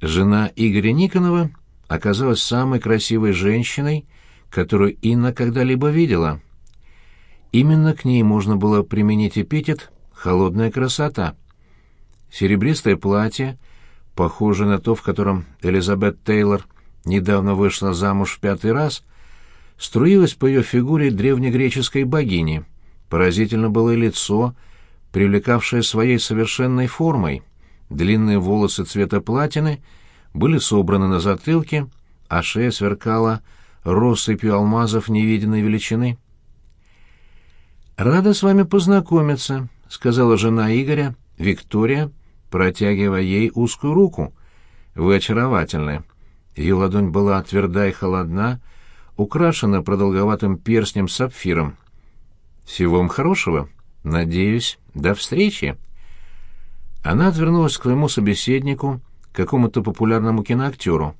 Жена Игоря Никонова оказалась самой красивой женщиной, которую Инна когда-либо видела. Именно к ней можно было применить эпитет «холодная красота». Серебристое платье, похожее на то, в котором Элизабет Тейлор недавно вышла замуж в пятый раз, струилось по ее фигуре древнегреческой богини. Поразительно было и лицо, привлекавшее своей совершенной формой. Длинные волосы цвета платины были собраны на затылке, а шея сверкала россыпью алмазов невиденной величины. «Рада с вами познакомиться», — сказала жена Игоря, Виктория, протягивая ей узкую руку. «Вы очаровательны». Ее ладонь была тверда и холодна, украшена продолговатым перстнем сапфиром. «Всего вам хорошего. Надеюсь, до встречи». Она отвернулась к своему собеседнику, какому-то популярному киноактеру.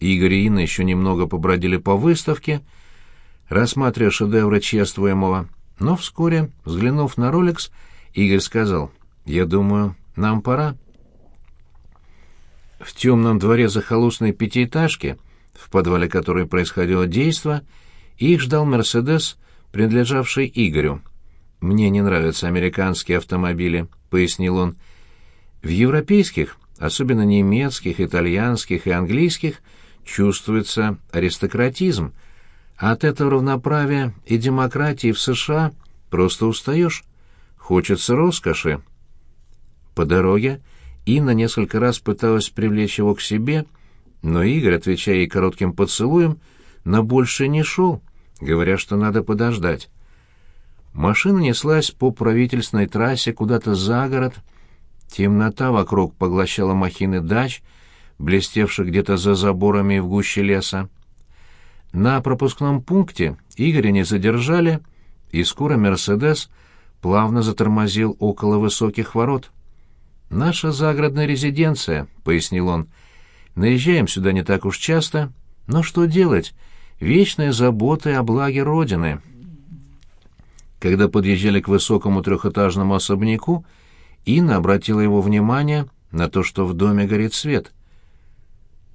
Игорь и Инна еще немного побродили по выставке, рассматривая шедевры чествуемого, но вскоре, взглянув на Ролекс, Игорь сказал, «Я думаю, нам пора». В темном дворе захолустной пятиэтажки, в подвале которой происходило действо, их ждал «Мерседес», принадлежавший Игорю. «Мне не нравятся американские автомобили», — пояснил он. «В европейских, особенно немецких, итальянских и английских, чувствуется аристократизм, от этого равноправия и демократии в США просто устаешь. Хочется роскоши». По дороге Инна несколько раз пыталась привлечь его к себе, но Игорь, отвечая ей коротким поцелуем, на больше не шел, говоря, что надо подождать. Машина неслась по правительственной трассе куда-то за город. Темнота вокруг поглощала махины дач, блестевших где-то за заборами в гуще леса. На пропускном пункте Игоря не задержали, и скоро «Мерседес» плавно затормозил около высоких ворот. «Наша загородная резиденция», — пояснил он. «Наезжаем сюда не так уж часто, но что делать? Вечная забота о благе Родины». Когда подъезжали к высокому трехэтажному особняку, Инна обратила его внимание на то, что в доме горит свет.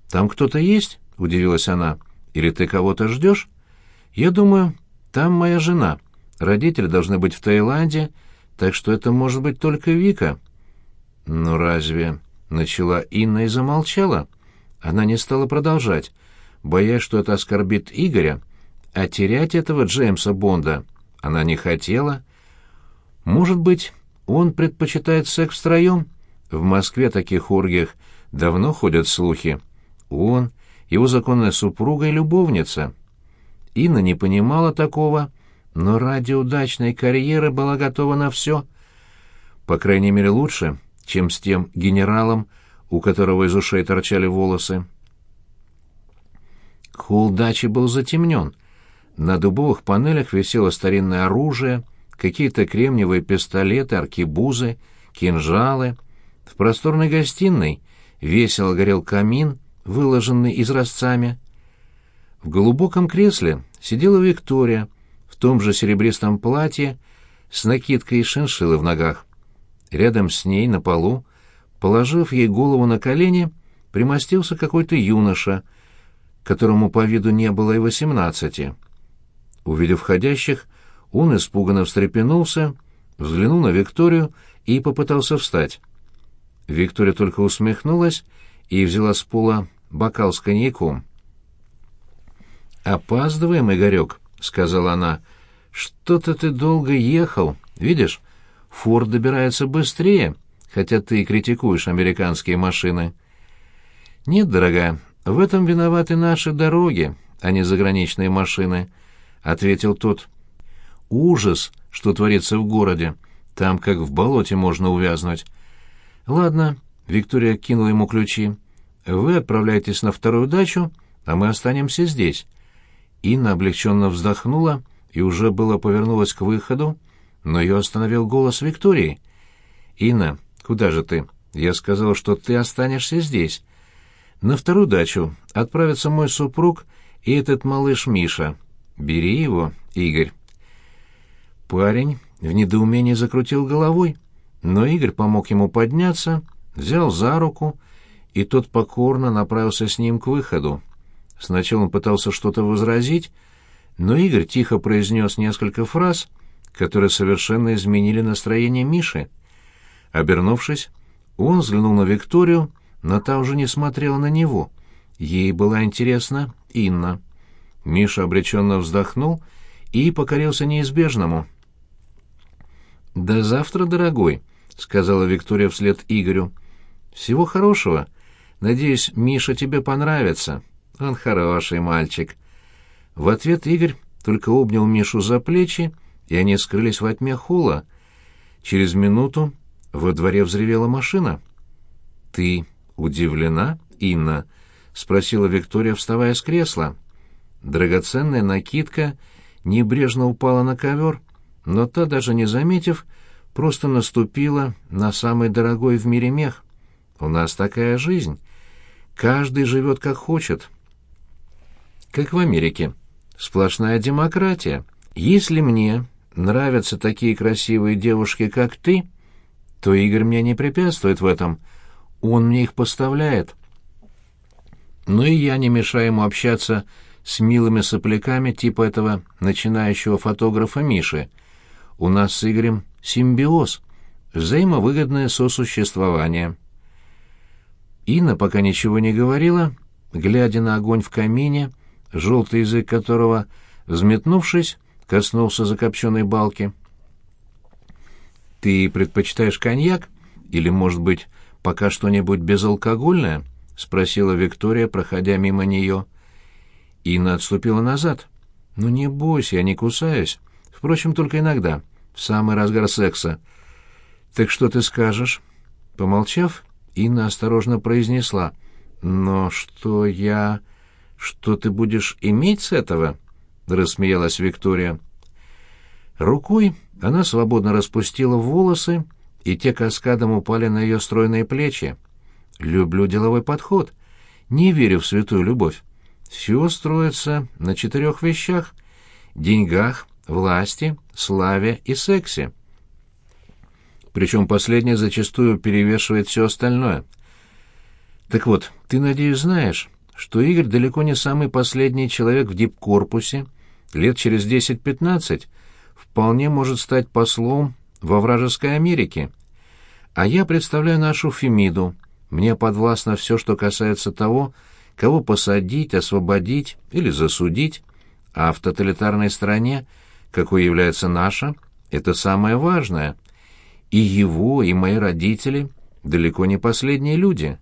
«Там кто-то есть?» — удивилась она. «Или ты кого-то ждешь?» «Я думаю, там моя жена. Родители должны быть в Таиланде, так что это может быть только Вика». «Ну разве...» — начала Инна и замолчала. Она не стала продолжать, боясь, что это оскорбит Игоря, а терять этого Джеймса Бонда она не хотела. Может быть, он предпочитает секс втроем? В Москве таких оргиях давно ходят слухи. Он, его законная супруга и любовница. Инна не понимала такого, но ради удачной карьеры была готова на все. По крайней мере, лучше, чем с тем генералом, у которого из ушей торчали волосы. Холл дачи был затемнен. На дубовых панелях висело старинное оружие, какие-то кремниевые пистолеты, аркебузы, кинжалы. В просторной гостиной весело горел камин, выложенный изразцами. В глубоком кресле сидела Виктория в том же серебристом платье с накидкой из шиншиллы в ногах. Рядом с ней на полу, положив ей голову на колени, примостился какой-то юноша, которому по виду не было и восемнадцати. Увидев входящих, он испуганно встрепенулся, взглянул на Викторию и попытался встать. Виктория только усмехнулась и взяла с пола бокал с коньяком. «Опаздываем, Игорек», — сказала она. «Что-то ты долго ехал. Видишь, Форд добирается быстрее, хотя ты и критикуешь американские машины. Нет, дорогая, в этом виноваты наши дороги, а не заграничные машины, ответил тот. Ужас, что творится в городе. Там как в болоте можно увязнуть. Ладно, Виктория кинула ему ключи. Вы отправляйтесь на вторую дачу, а мы останемся здесь. Инна облегченно вздохнула и уже было повернулась к выходу, но ее остановил голос Виктории. «Инна, куда же ты? Я сказал, что ты останешься здесь. На вторую дачу отправится мой супруг и этот малыш Миша. Бери его, Игорь». Парень в недоумении закрутил головой, но Игорь помог ему подняться, взял за руку и тот покорно направился с ним к выходу. Сначала он пытался что-то возразить, но Игорь тихо произнес несколько фраз, которые совершенно изменили настроение Миши. Обернувшись, он взглянул на Викторию, но та уже не смотрела на него. Ей была интересна Инна. Миша обреченно вздохнул и покорился неизбежному. «До завтра, дорогой», — сказала Виктория вслед Игорю. «Всего хорошего. Надеюсь, Миша тебе понравится. Он хороший мальчик». В ответ Игорь только обнял Мишу за плечи, и они скрылись во тьме холла. Через минуту во дворе взревела машина. «Ты удивлена, Инна?» — спросила Виктория, вставая с кресла. Драгоценная накидка небрежно упала на ковер, но та, даже не заметив, просто наступила на самый дорогой в мире мех. У нас такая жизнь. Каждый живет как хочет. Как в Америке. Сплошная демократия. Если мне нравятся такие красивые девушки, как ты, то Игорь мне не препятствует в этом. Он мне их поставляет. Но и я не мешаю ему общаться с милыми сопляками типа этого начинающего фотографа Миши. У нас с Игорем симбиоз, взаимовыгодное сосуществование. Инна пока ничего не говорила, глядя на огонь в камине, желтый язык которого, взметнувшись, коснулся закопченной балки. «Ты предпочитаешь коньяк? Или, может быть, пока что-нибудь безалкогольное?» — спросила Виктория, проходя мимо нее. Инна отступила назад. «Ну не бойся, я не кусаюсь. Впрочем, только иногда, в самый разгар секса». «Так что ты скажешь?» Помолчав, Инна осторожно произнесла. «Но что я... Что ты будешь иметь с этого?» — рассмеялась Виктория. Рукой она свободно распустила волосы, и те каскадом упали на ее стройные плечи. «Люблю деловой подход. Не верю в святую любовь. Все строится на четырех вещах — деньгах, власти, славе и сексе причем последнее зачастую перевешивает все остальное. Так вот, ты, надеюсь, знаешь, что Игорь далеко не самый последний человек в дипкорпусе, лет через 10-15 вполне может стать послом во вражеской Америке. А я представляю нашу Фемиду. Мне подвластно все, что касается того, кого посадить, освободить или засудить. А в тоталитарной стране, какой является наша, это самое важное — и его, и мои родители далеко не последние люди.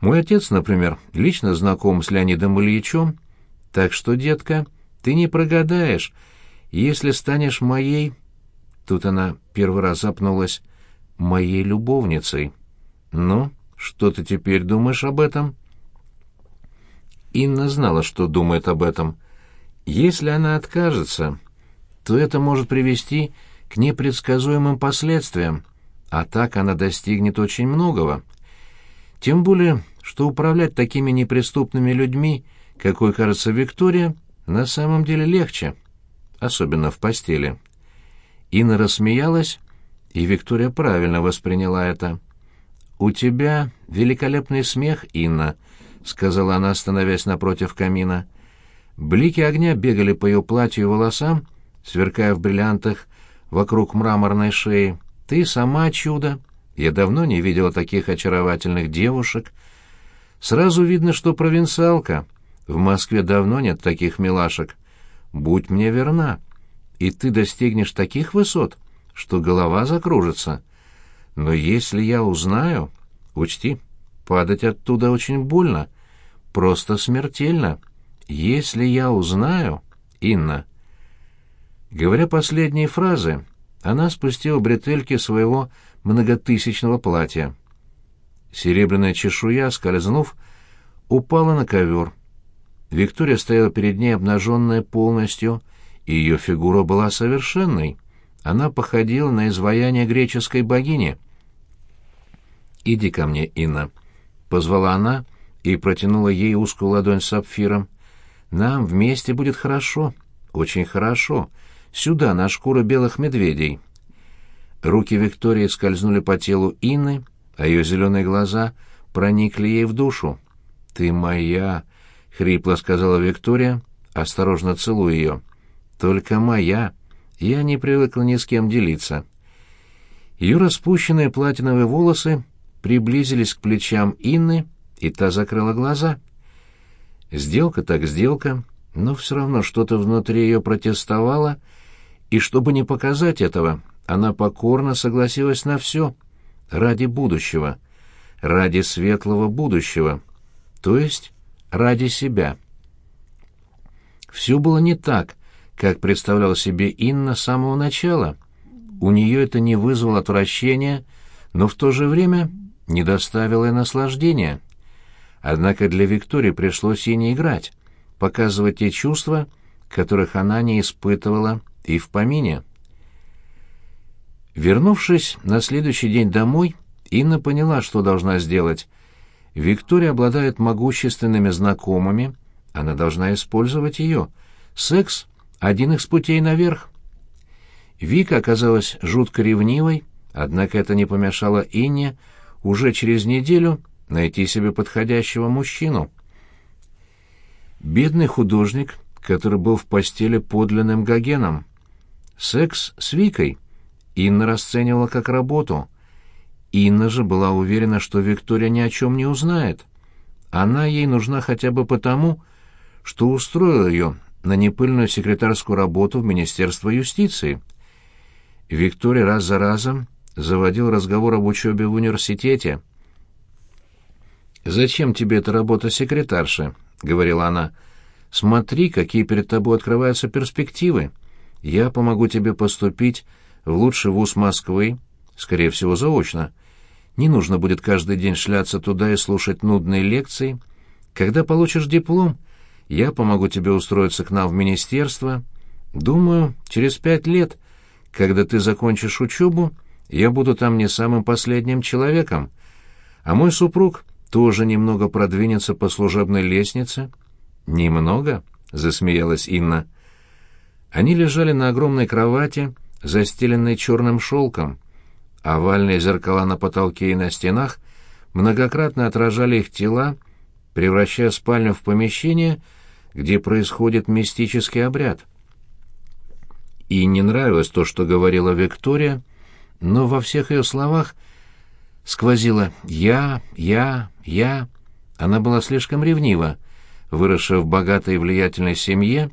Мой отец, например, лично знаком с Леонидом Ильичем, так что, детка, ты не прогадаешь, если станешь моей... Тут она первый раз запнулась. Моей любовницей. Ну, что ты теперь думаешь об этом? Инна знала, что думает об этом. Если она откажется, то это может привести к непредсказуемым последствиям, а так она достигнет очень многого. Тем более, что управлять такими неприступными людьми, какой кажется Виктория, на самом деле легче, особенно в постели. Инна рассмеялась, и Виктория правильно восприняла это. «У тебя великолепный смех, Инна», — сказала она, становясь напротив камина. Блики огня бегали по ее платью и волосам, сверкая в бриллиантах вокруг мраморной шеи. Ты сама чудо. Я давно не видела таких очаровательных девушек. Сразу видно, что провинциалка. В Москве давно нет таких милашек. Будь мне верна, и ты достигнешь таких высот, что голова закружится. Но если я узнаю, учти, падать оттуда очень больно, просто смертельно. Если я узнаю, Инна, Говоря последние фразы, она спустила бретельки своего многотысячного платья. Серебряная чешуя, скользнув, упала на ковер. Виктория стояла перед ней обнаженная полностью, и ее фигура была совершенной. Она походила на изваяние греческой богини. «Иди ко мне, Инна», — позвала она и протянула ей узкую ладонь с сапфиром. «Нам вместе будет хорошо, очень хорошо», Сюда, на шкуру белых медведей. Руки Виктории скользнули по телу Инны, а ее зеленые глаза проникли ей в душу. «Ты моя!» — хрипло сказала Виктория, осторожно целуя ее. «Только моя. Я не привыкла ни с кем делиться». Ее распущенные платиновые волосы приблизились к плечам Инны, и та закрыла глаза. Сделка так сделка, но все равно что-то внутри ее протестовало, и чтобы не показать этого, она покорно согласилась на все ради будущего, ради светлого будущего, то есть ради себя. Все было не так, как представлял себе Инна с самого начала. У нее это не вызвало отвращения, но в то же время не доставило и наслаждения. Однако для Виктории пришлось ей не играть, показывать те чувства, которых она не испытывала и в помине. Вернувшись на следующий день домой, Инна поняла, что должна сделать. Виктория обладает могущественными знакомыми, она должна использовать ее. Секс — один из путей наверх. Вика оказалась жутко ревнивой, однако это не помешало Инне уже через неделю найти себе подходящего мужчину. Бедный художник, который был в постели подлинным Гогеном. Секс с Викой Инна расценивала как работу. Инна же была уверена, что Виктория ни о чем не узнает. Она ей нужна хотя бы потому, что устроила ее на непыльную секретарскую работу в Министерство юстиции. Виктория раз за разом заводил разговор об учебе в университете. «Зачем тебе эта работа секретарши?» — говорила она. «Смотри, какие перед тобой открываются перспективы. Я помогу тебе поступить в лучший вуз Москвы, скорее всего, заочно. Не нужно будет каждый день шляться туда и слушать нудные лекции. Когда получишь диплом, я помогу тебе устроиться к нам в министерство. Думаю, через пять лет, когда ты закончишь учебу, я буду там не самым последним человеком, а мой супруг тоже немного продвинется по служебной лестнице». «Немного?» — засмеялась Инна. Они лежали на огромной кровати, застеленной черным шелком. Овальные зеркала на потолке и на стенах многократно отражали их тела, превращая спальню в помещение, где происходит мистический обряд. И не нравилось то, что говорила Виктория, но во всех ее словах сквозило «я», «я», «я». Она была слишком ревнива. Выросшая в богатой и влиятельной семье,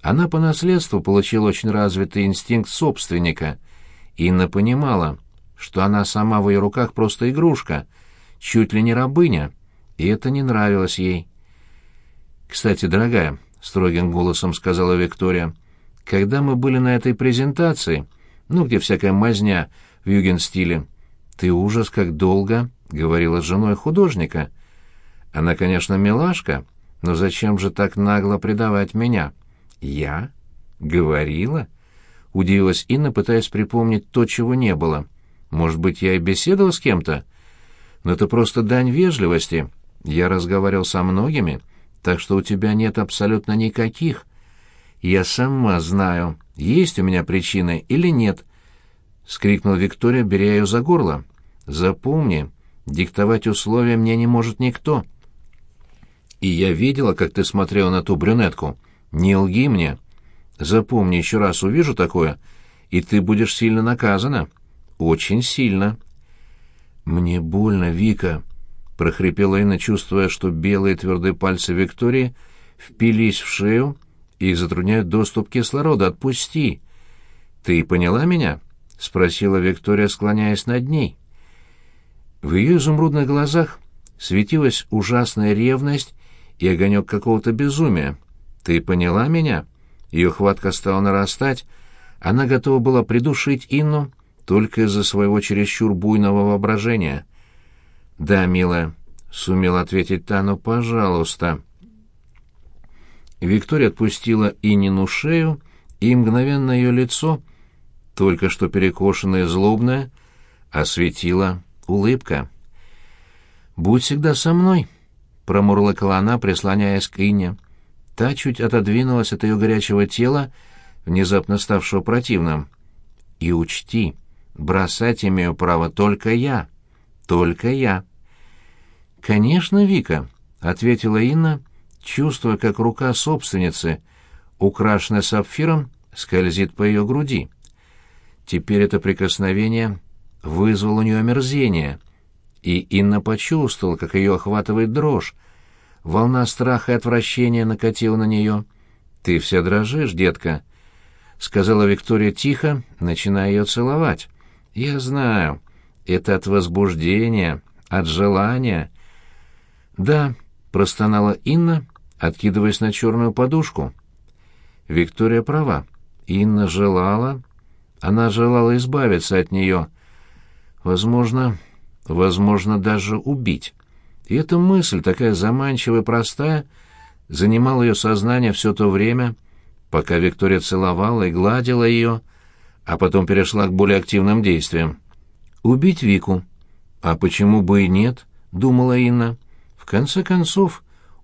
она по наследству получила очень развитый инстинкт собственника. Инна понимала, что она сама в ее руках просто игрушка, чуть ли не рабыня, и это не нравилось ей. «Кстати, дорогая», — строгим голосом сказала Виктория, — «когда мы были на этой презентации, ну, где всякая мазня в юген-стиле, ты ужас как долго», — говорила с женой художника. «Она, конечно, милашка, но зачем же так нагло предавать меня?» «Я? Говорила?» — удивилась Инна, пытаясь припомнить то, чего не было. «Может быть, я и беседовал с кем-то? Но это просто дань вежливости. Я разговаривал со многими, так что у тебя нет абсолютно никаких. Я сама знаю, есть у меня причины или нет», — скрикнула Виктория, беря ее за горло. «Запомни, диктовать условия мне не может никто». «И я видела, как ты смотрела на ту брюнетку». Не лги мне. Запомни, еще раз увижу такое, и ты будешь сильно наказана. Очень сильно. Мне больно, Вика, прохрипела Инна, чувствуя, что белые твердые пальцы Виктории впились в шею и затрудняют доступ кислорода. Отпусти. Ты поняла меня? Спросила Виктория, склоняясь над ней. В ее изумрудных глазах светилась ужасная ревность и огонек какого-то безумия. «Ты поняла меня?» Ее хватка стала нарастать. Она готова была придушить Инну только из-за своего чересчур буйного воображения. «Да, милая», — сумела ответить та, — «ну, пожалуйста». Виктория отпустила Иннину шею, и мгновенно ее лицо, только что перекошенное злобное, осветила улыбка. «Будь всегда со мной», — промурлыкала она, прислоняясь к Инне. Та чуть отодвинулась от ее горячего тела, внезапно ставшего противным. «И учти, бросать имею право только я. Только я». «Конечно, Вика», — ответила Инна, чувствуя, как рука собственницы, украшенная сапфиром, скользит по ее груди. Теперь это прикосновение вызвало у нее омерзение, и Инна почувствовала, как ее охватывает дрожь. Волна страха и отвращения накатила на нее. «Ты вся дрожишь, детка», — сказала Виктория тихо, начиная ее целовать. «Я знаю. Это от возбуждения, от желания». «Да», — простонала Инна, откидываясь на черную подушку. Виктория права. Инна желала... Она желала избавиться от нее. Возможно, возможно, даже убить. И эта мысль, такая заманчивая и простая, занимала ее сознание все то время, пока Виктория целовала и гладила ее, а потом перешла к более активным действиям. «Убить Вику». «А почему бы и нет?» — думала Инна. «В конце концов,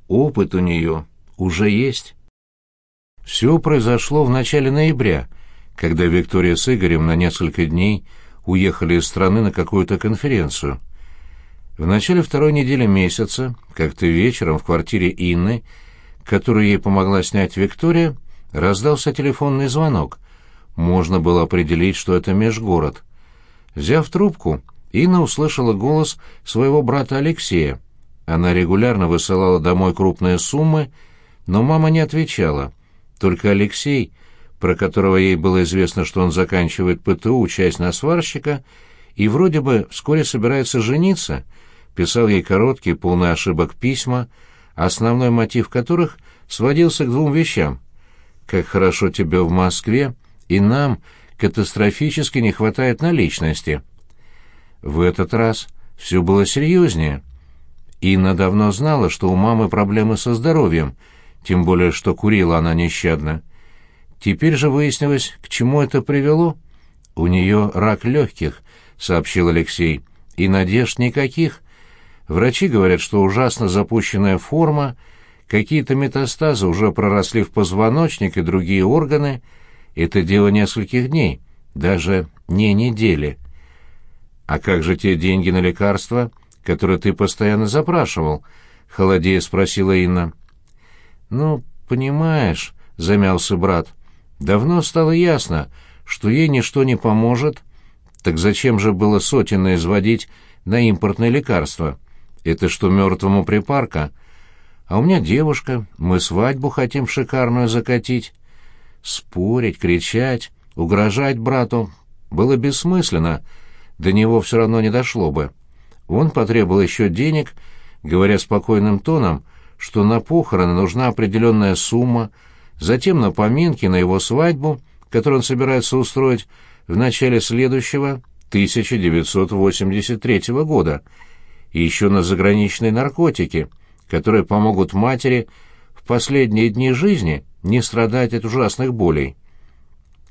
опыт у нее уже есть». Все произошло в начале ноября, когда Виктория с Игорем на несколько дней уехали из страны на какую-то конференцию. В начале второй недели месяца, как-то вечером в квартире Инны, которую ей помогла снять Виктория, раздался телефонный звонок. Можно было определить, что это межгород. Взяв трубку, Инна услышала голос своего брата Алексея. Она регулярно высылала домой крупные суммы, но мама не отвечала. Только Алексей, про которого ей было известно, что он заканчивает ПТУ, часть на сварщика, и вроде бы вскоре собирается жениться, писал ей короткие, полные ошибок письма, основной мотив которых сводился к двум вещам. «Как хорошо тебе в Москве, и нам катастрофически не хватает наличности». В этот раз все было серьезнее. Инна давно знала, что у мамы проблемы со здоровьем — тем более что курила она нещадно. Теперь же выяснилось, к чему это привело. «У нее рак легких», — сообщил Алексей, — «и надежд никаких. Врачи говорят, что ужасно запущенная форма, какие-то метастазы уже проросли в позвоночник и другие органы. Это дело нескольких дней, даже не недели». «А как же те деньги на лекарства, которые ты постоянно запрашивал?» — холодея спросила Инна. «Ну, понимаешь», — замялся брат, — «давно стало ясно, что ей ничто не поможет. Так зачем же было сотенно изводить на импортные лекарства? Это что, мертвому припарка? А у меня девушка, мы свадьбу хотим шикарную закатить». Спорить, кричать, угрожать брату было бессмысленно, до него все равно не дошло бы. Он потребовал еще денег, говоря спокойным тоном — что на похороны нужна определенная сумма, затем на поминки на его свадьбу, которую он собирается устроить в начале следующего 1983 года, и еще на заграничные наркотики, которые помогут матери в последние дни жизни не страдать от ужасных болей.